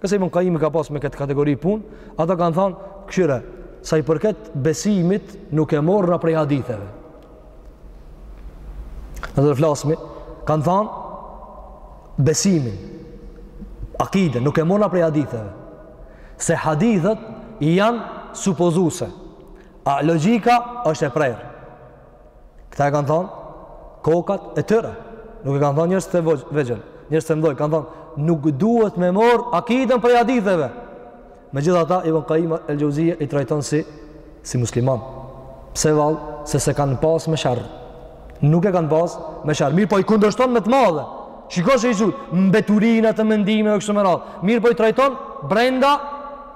Nëse Ibn Qayyimi ka pas me këtë kategori punë, ata kanë thënë, "Kqyre, sa i përket besimit, nuk e morrna prej haditheve." Në të flasmi, kanë thënë, "Besimin, akide, nuk e morrna prej haditheve." Se hadithet janë supozuse. A logjika është e prerë. Këta e kanë thonë, kokat e tyre. Nuk e kanë thonë njerëz të vegjël, njerëz të mdhoj. Kanë thonë, nuk duhet me e morr akiden prej haditheve. Megjithata, Ibn Kajim El Xheuzije i trajton si, si musliman. Pse vallë, se s'e kanë pas me sherr. Nuk e kanë pas me sherr. Mirëpo i kundërshton me të madhe. Shiko si i qujt, mbeturina të mendimeve kështu me radhë. Mirëpo i trajton brenda,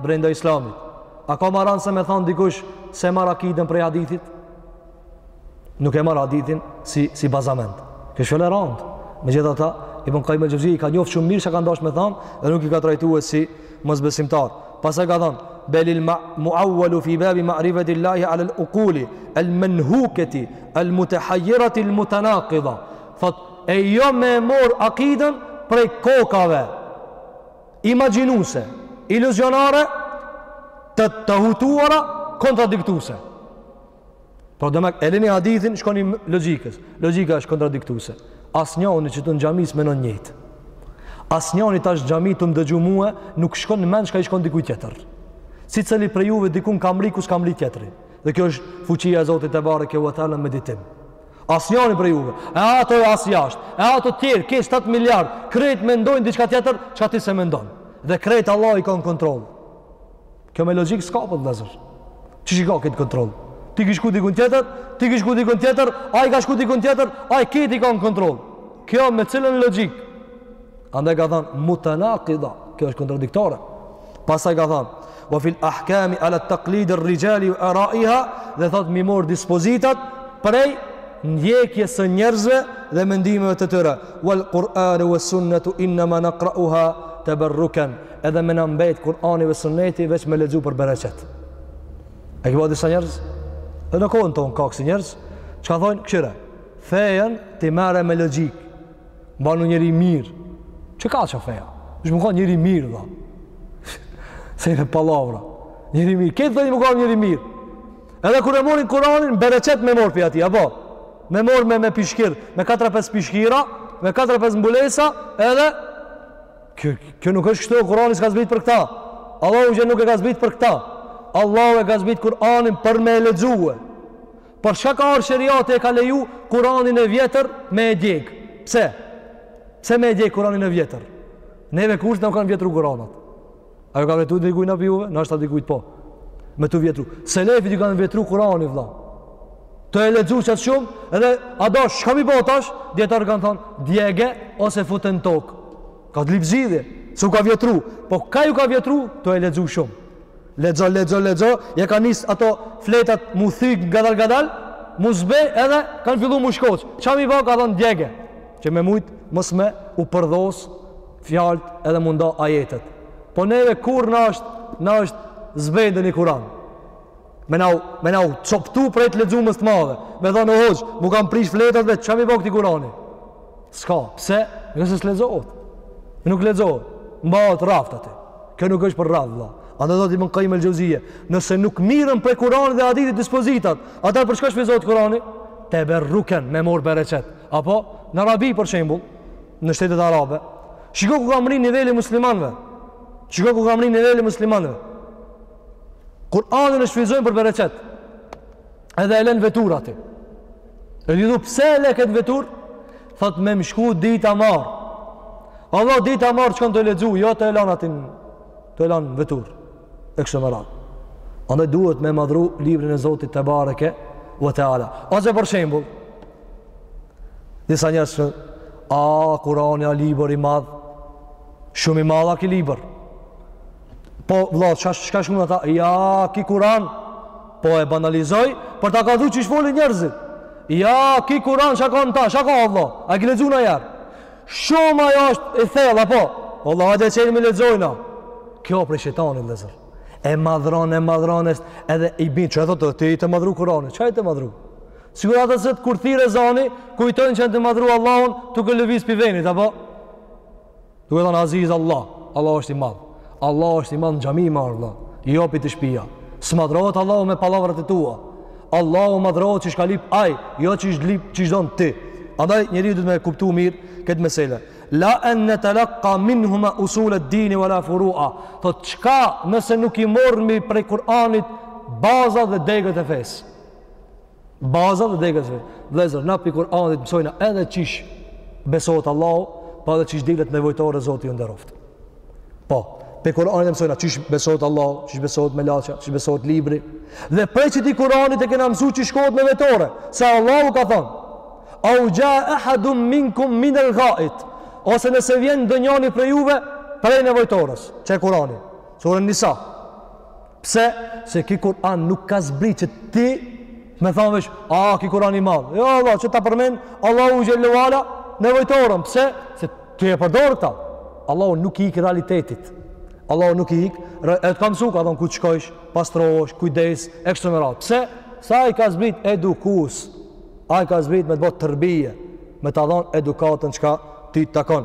brenda islamit. A ka ma rand se me thonë dikush s'e marr akiden prej hadithit? nuk e marr hadithin si si bazament. Kjo është fjalë e rëndë. Megjithatë, Ibn Qayyim al-Jawziyya i ka njoftë shumë mirë ça kan dasht me thanë, dhe nuk i ka trajtue si mosbesimtar. Pastaj ka thonë, belil ma muawwalu fi babi ma'rifati Allahi 'ala al-uquli al-manhukati al-mutahayyirati al-mutanaqida. Thot e jo me e morr akiden prej kokave. imagjinuese, iluzionare, të të hutuara, kontradiktuese. Pra dhe me e lini hadithin, shkoni logjikës. Logjika është kontradiktuese. Asnjoni qetu në xhami s'menon njëjtë. Asnjoni tash n'xhami tu m'ndëgju mue, nuk shkon në men çka i shkon dikuj tjetër. Secili prej juve dikun ka mrri, ku s'ka mrri tjetri. Dhe kjo është fuqia e Zotit tebareke ue teala n'meditim. Asnjani prej juve. E ato e as jashtë. E ato të tjerë, ke 7 miliard, krejt mendojnë diçka tjetër, çka ti s'e mendon. Dhe krejt Allah i ka në kontroll. Kjo me logjikë s'kapet, vëllezër. Qysh i ka këtë kontroll? Ti ki shku dikun tjetër, ti ki shku dikun tjetër, ai ka shku dikun tjetër, ai këtë i ka në kontroll. Kjo me cilën logjikë? Andaj ka thënë mutanaqida, kjo është kontradiktore. Pastaj ka thënë wa fil ahkam ala taqlid ar rijal wa ara'iha dhe thot mi mor dispozitat prej ndjekjes së njerëzve dhe mendimeve të tyre. Wal Qur'an wa sunnatu innama naqra'uha tabarrukan. Edhe me na mbet Kur'ani dhe Sunneti veç me lexu për bereqet. E ki pa disa njerëz? Dhe në kohën tonë ka kësi njerëz, çka thonë kqyre, fejen ti merre me logikë, Banu njeri i mirë. Çka, ça feja? Që m'u ka njeri i mirë, dhe. Se i në pallavra. Njeri i mirë. Këtë dhe një më ka njeri i mirë. Edhe kur e morin Kuranin, bereqet me morë prej ati, a po? Me morë me, me pishkir, me 4-5 pishkira, me 4-5 mbulesa, edhe... Kjo, kjo nuk është kështu, Kurani s'ka zbrit për këta. Allahu që nuk e ka zbrit për këta. Allahu e ka zbrit Kuranin për me e lexue. Por çka ka ardh sheriati e ka leju Kur'anin e vjetër me e djeg. Pse? Pse me e djeg Kur'anin e vjetër? Neve kurrë s'na u kanë vjetru Kur'anat. A ju ka vjetru dikujna prej juve? Nashta dikujt po. Me tu vjetru. Selefit ju kanë vjetru Kur'ani vëlla. Tu e lexu qaq shumë, edhe a do çka me bo tash? Dijetarët kanë thon, djege ose fute n'tok. Ka lyp zgjidhje, se u ka vjetru, po ka ju ka vjetru, tu e lexu shumë. Lexo, lexo, lexo, ja ka nis ato fletat m'u thy gadal gadal, m'u zbe edhe kanë fillu m'u shkoq. Ça m'i bë, ka thon djege, që me mujt mos me u përdhos fjalët edhe m'u nda ajetet. Po neve kur na është na është zbe ndonji Kur'an. Me na u, me na u coptu prej të lexumes të madhe. Me thon o hoxh, m'u kanë prish fletat vetë, ça m'i bë këti Kur'ani? S'ka, pse? Se s'lexohet. Nuk lexohet. Mbahet n'raft aty. Kjo nuk është për raft, vëlla. Andaj thot Ibn Qajim el-Xhevzije, nëse nuk mirren prej Kur'anit dhe hadithit dispozitat, ata për çka shfryzohet Kur'ani? Teberruken me mor bereqet. Apo në Arabi për shembull, në shtetet arabe. Shiko ku ka mri niveli i muslimanëve. Shiko ku ka mri niveli i muslimanëve. Kur'anin e shfryzojnë për bereqet. edhe e len n'vetur aty. E një du pse e le këtë vetur, thot me më shku dita marë. Allah dita marë shkon tu lexu, jo tu e lan aty, tu e lan n'vetur. E kështu me radhë. Andaj duhet me madhëru librin e Zotit tebareke ve teala. Ose për shembul, disa njerëz, a, Kurani, a, libër i madh, shumë i madh a ki libër. Po vëlla, çka çka shkruan në ta? Ja, ki Kur'an. Po e banalizoj, por ta kallxoj qish folin njerëzit. Ja, ki Kur'an, çka ka në ta? Çka ka vëlla? A ke lexu najherë? Shumë ajo është e thellë apo? Vëlla, hajde çel me lexojna. Kjo për shejtanin vëllazër. E madhron, e madhron edhe i bin, çka thotë ti i të madhru Kur'anit? Çka i të madhru? Sikur ata se kur thirret ezani, kujtojnë që të madhru Allahun, tu që lëviz pi venit apo? Duke thënë Aziz Allah, Allah është i madh. Allah është i madh në xhami i madh Allah. I jopi te shpija. S'madhrohet Allahu me pallavrat e tua. Allahu madhrohet qish ka lyp ai, jo qish lyp qish don ti. Andaj njeriu duhet me kuptu mirë këtë meselë. La an natalaqqa minhuma usul ad-din wa la furu'a. Thotë çka nëse nuk i morrmi prej Kur'anit bazat dhe degët e fesë. Bazat dhe degët e fesë. Vlezër, na prej Kur'anit mësojna edhe qish besohet Allahu, pa po edhe qish dilet në nevojtore Zoti ju nderoftë. Po, pi Kur'anit e mësojna qish besohet Allahu, qish besohet melaqa, qish besohet libri. Dhe prej qeti Kur'ani e kena mësu qish shkohet në nevojtore, se Allahu ka thonë, au xhae ehadun minkum min el gait, ose nëse vjen donjani prej juve, prej nevojtores, qe Kur'ani, sure Nisa, Pse? Se ki Kur'an nuk ka zbri që ti me thonë veç, a, ki Kur'an i madh. Jo, vlla, qe ta përmend Allahu xhelle ve ala nevojtoren. Pse? Se ti e përdor këta. Allahu nuk i ik realitetit. Allahu nuk i ik. E të ka msu, ka thonë, kur të shkojsh, pastrosh, kujdes, e kështu me radhë. Pse? Se ai ka zbrit edukues, ai ka zbrit me të bo tërbije, me ta dhonë edukatën çka ty të takon.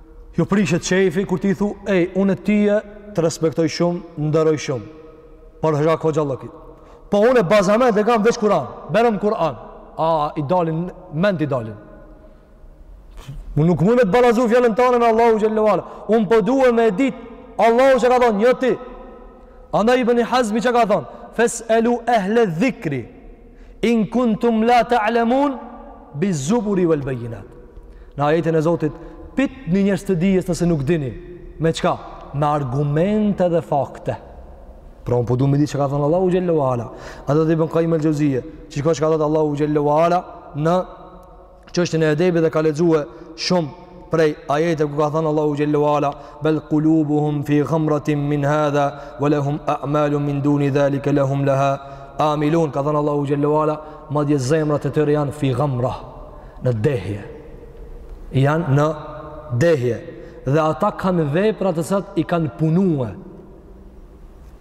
Ju prishet qejfi kur ti thu, ej, unë e tije të respektoj shumë, nderoj shumë. Për shkak hoxhallëkit. Po unë bazament e kam veç Kur'an. Bjerëm Kur'an. A, i dalin, mend i dalin. Unë nuk mund me ta barazu fjalën tane me Allahu xhelle ve ala. Unë po du me dit, Allahu çka ka thonë, jo ti. Andaj Ibni Hazmi çka ka thonë, fes'elu ehle dhikri. In kuntum la ta'lamun bi zuburi wal bayinat. Në ajetin e Zotit pytni njerëzit e dijes nëse nuk dini. Me çka? Me argumente dhe fakte. Pra unë po du me di çka ka thënë Allahu xhelle ve ala. A thotë Ibn Kajim el Xhevzije. Që ka që ka thënë Allahu xhelle ve ala në çështjen e edebit dhe ka lexue shumë prej ajete ku ka thënë Allahu xhelle ve ala bel qulubuhum fi ghamratin min hadha wa lahum a'malu min duni dhalika lahum laha amilun ka thënë Allahu xhelle ve ala madje zemrat e tyre janë fi ghamra në dehje janë në dehje dhe ata kanë vepra të cilat i kanë punuar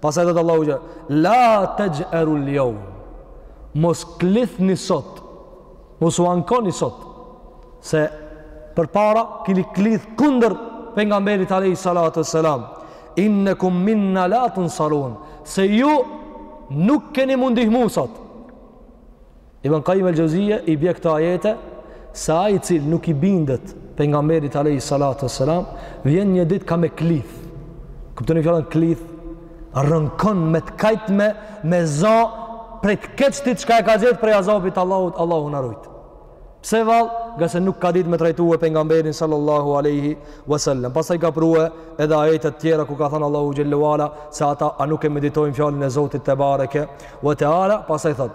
Pastaj thot Allahu që la taj'aru al-yawm. Mos klithni sot. Mos u ankoni sot. Se përpara keni klith kundër pejgamberit alayhi salatu wassalam. Innakum minna la tunsarun. Se ju nuk keni mu ndihmu sot. Ibn Qayyim al-Jauziyja i bje këto ajete se ai i cil nuk i bindet pejgamberit alayhi salatu wassalam vjen një ditë ka me klith. Kuptoni fjalën klith? Rënkon me të kajtme me za prej të keçtit çka e ka gjetë prej azabit t'Allahut, Allahu na rujt. Pse vall? Nga se nuk ka ditë me trajtu pejgamberin sallallahu aleyhi wasallam. Pastaj ka pru edhe ajetet tjera ku ka thënë Allahu jalla wa ala se ata a nuk e meditojnë fjalën e Zotit tabaraka wa ta'ala, pastaj thotë,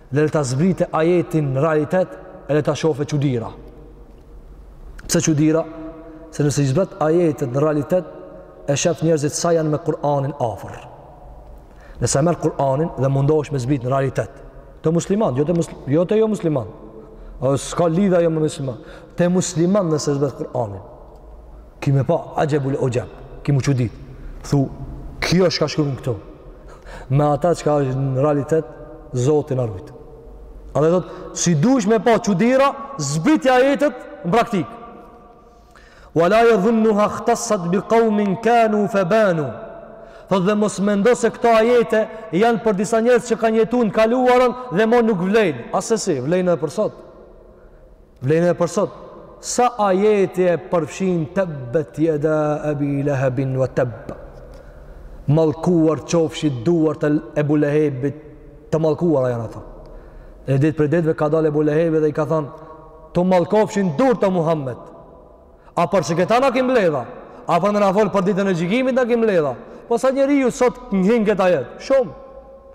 dhe le ta zbrite ajetin në realitet e le ta shofe çudira pse çudira se nëse i zbret ajetet në realitet e shef njerëzit sa janë me Kur'anin afër nëse e merr Kur'anin dhe mundohesh me zbrit në realitet te musliman, jo te, musl jo, te jomusliman o s'ka lidhje jo me musliman te musliman nëse e zbret Kur'anin Ki me pa ajabul ujab, ki mu çudit. Thu, kjo shka shkru në këto. Me ata çka është në realitet, Zoti na rujt. A dhe thot, si dush me pa çudira, zbiti ajetet në praktik. Wa la yadhunnuha khtassat bi qawmin kanu fa banu. Thot dhe mos mendo se këto ajete janë për disa njerëz që kanë jetu n't'kaluarën dhe mo nuk vlejnë. Asesi, vlejnë edhe për sot. Vlen edhe për sot. Sa ajeti e përfshin tebbet yada abi lahab wa tabb. Mallkuar qofshin duart e Ebu Lehebit, të mallkuara janë ato. Një ditë prej ditëve ka dalë Ebu Lehebi dhe i ka thonë, të mallkofshin durt Muhammed. A për qëkëta na ki mledh a? A për me na folë për ditën e gjykimit na ki mledh a? Po sa njeri hyn sot në këtë ajet? Shumë.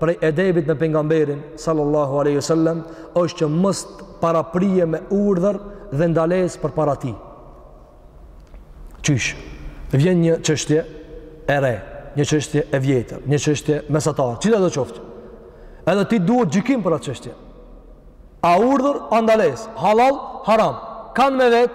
Prej edebit me pejgamberin sallallahu alaihi wasallam është që mos t'paraprije me urdhër dhe ndalesë përpara tij. Qysh vjen një çështje e re, një çështje e vjetër, një çështje mesatare, cila do qoftë. Edhe ti duhet gjykim për atë çështje. A urdhër, a ndalesë, halal, haram. Kan me vet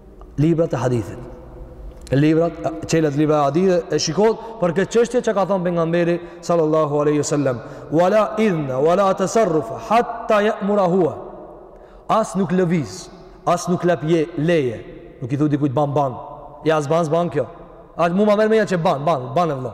librat e hadithit. E librat, çelet libra e hadithit e shikon për këtë çështje çka ka thënë pejgamberi sallallahu alaihi wasallam, "Wala idhna wala tasarruf hatta ya'mura huwa." As nuk lëviz, as nuk jep leje. Nuk i thu dikujt ban ban. Ja a s'ban ban kjo. Atë mua më merr menja që ban, ban, ban e vëlla.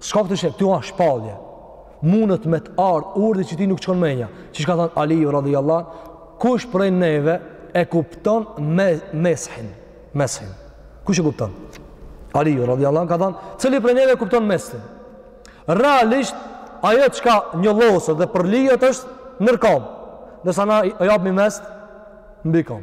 S'ka këtu, he, kjo a shpallje. Munët me të ardh urdhri që ti nuk t'shkon menja. Qysh ka thënë Aliu radhiyallahu, kush prej neve e kupton me mes'hin, mes'hin. Kush e kupton? Aliu radhiyallahu ka thënë, cili prej neve e kupton mes'hin? Realisht ajo çka njolloset dhe përlyhet është nën kom. Nërsa na japmi mes'h mbi kom.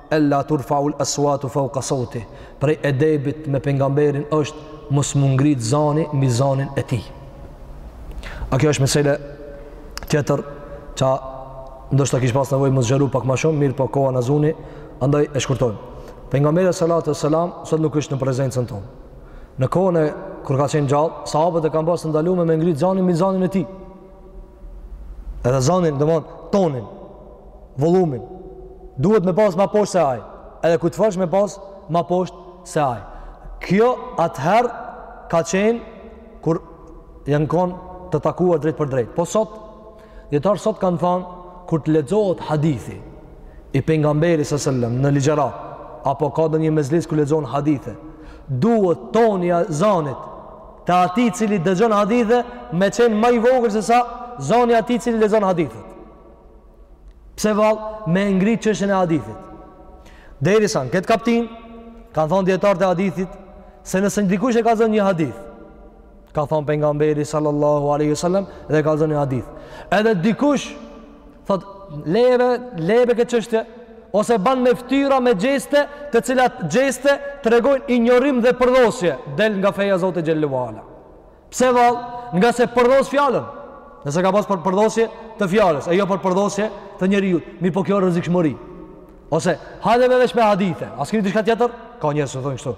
Ella turfa'ul aswatu fawqa sawti, prej edebit me pejgamberin është mos mu ngrit zani mbi zanin e tij. A kjo është mesela tjetër që ndoshta kish pas nevojë mos zgjeru pak më shumë, mirë po koha na zuni, andaj e shkurtojmë. Pejgamberi sallallahu alaihi wasallam sot nuk është në prezencën tonë. Në kohën kur ka qenë gjallë, sahabët e kanë pas ndaluar me ngrit zanin mbi zanin e tij. Edhe zanin, domthon tonin. vollumin. Duhet me pas ma poshtë se aj. Edhe kur të folsh me pas ma poshtë se aj. Kjo atëherë ka qenë kur janë konë të takuar drejtpërdrejt. Po sot, dijetarët sot kanë thanë, kur të lexohet hadithi i pejgamberit sallallahu alejhi ve sellem në ligjëratë, apo ka ndonjë mexhlis ku lexohen hadithe, duhet toni i zanit të atij i cili dëgjon hadithe me qenë ma i vogër se sa zani i atij i cili lexon hadithet. Pse vallë me ngrit çështjen e hadithit? Derisa në këtë kaptinë, kanë thonë dijetarët e hadithit, se nëse dikush e ka zënë një hadith, ka thonë pejgamberi sallallahu aleyhi wasallam, dhe e ka zënë një hadith. Edhe dikush, thot, lene, lene këtë çështje, ose ban me ftyra me gjeste, të cilat gjeste tregojnë injorim dhe përdhosje, del nga feja e Zotit xhelle ve ala. Pse vallë? Ngase përdhos fjalën. Nëse ka pas për përdhosje të fjalës, e jo për përdhosje të njeriut, mirëpo kjo rrezikshmëri. Ose hajde me veç me hadithe. A s'keni diçka tjetër? Ka njerëz që thonë kështu.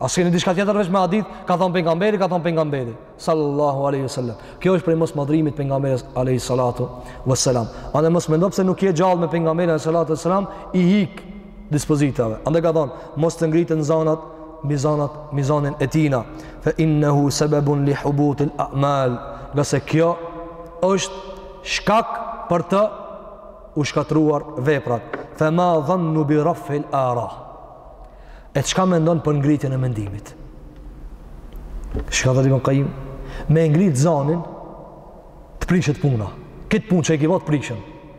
A s'keni diçka tjetër veç me hadith? Ka thon pejgamberi, ka thon pejgamberi sallallahu alaihi wasallam. Kjo është prej mosmadhërimit pejgamberit alaihi salatu wasalam. Andej mos mendo pse nuk je gjallë me pejgamberin sallallahu alaihi wasallam i ik dispozitave. Andaj ka thënë, mos të ngriten zanat mbi zanat mbi zanin e tina, fa innahu sababun li hubut al a'mal, ngase kjo është shkak për t'u shkatruar veprat. Fa ma dhannu bi raf'il ara. E çka mendon për ngritjen e mendimit? Çka thot Ibn Kajim, me ngrit zanin, të prishet puna. Këtë punë që i ki t'prishen.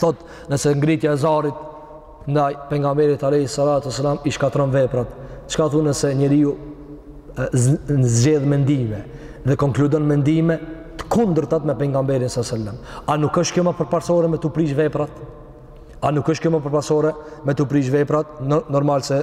thot nëse ngritja e zanit ndaj pejgamberit alayhi salatu sallam i shkatron veprat çka thu nëse njeriu zgjedh mendime dhe konkludon mendime të kundërta me pejgamberin sallallahu alaihi wasallam a nuk është kjo ma përparësore me t'u prish veprat a nuk është kjo ma përparësore me t'u prish veprat normal se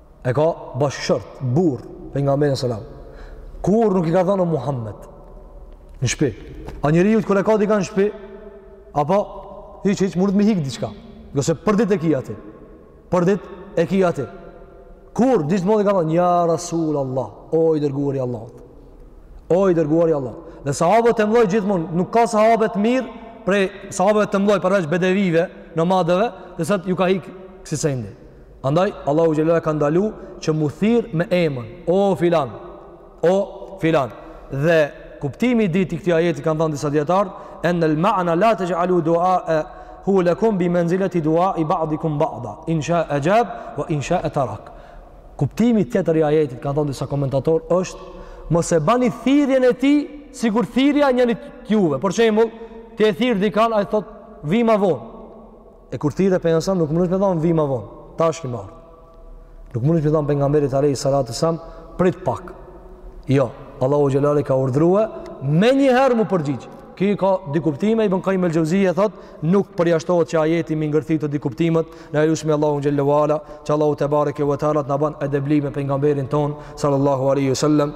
E ka bashkëshort, burr pejgamberin alejhi selam. Kur nuk i ka thanë Muhammed në shpi. A njeriu kur e ka dikan në shpi, apo hiç hiç mundet me i hik diçka. Se për ditë e ki atë. Për ditë e ki atë. Kur gjithmonë i ka thanë ja Rasul Allah, o i dërguari i Allahut. O i dërguari i Allahut. Dhe sahabët e mëdhaj gjithmonë, nuk ka sahabë të mirë prej sahabëve të mëdhaj përveç bedevive, nomadëve, të cilët ju ka hik kësi sendi. Andaj, Allahu xhele ka ndalu që m'u thirr me emën, o filan, o filan. Dhe kuptimi i dytë i këtij ajeti kanë thanë disa dijetarë, en-nel mana la texhalu duaehu lekum bi menzileti duai ba'di kum ba'da, in sha exhab, ue in sha terak. Kuptimi tjetër i ajetit, kanë thanë disa komentatorë, është mos e bani thirrjen e tij, sikur thirrja e njënit tuve. Për shembull, ti e thirr dikan, ai thot, vij ma vonë. E kur thirr pejgamberi selam nuk mundesh me i thanë vij ma vonë. Tash s'ki marr. Nuk mundesh me i thanë pejgamberit alejhi salatu selam prit pak. Jo, Allahu xhele i ka urdhru menjëherë m'u përgjigj. Ky ka dy kuptime, Ibn Kajim el Xhevzije thot, nuk përjashtohet që ajeti me i ngërthy të dy kuptimet. Na e lusmi Allahun xhele ue ala, që Allahu tebareke ve teala na ban edebli me pejgamberin tonë sallallahu alaihi wasallam.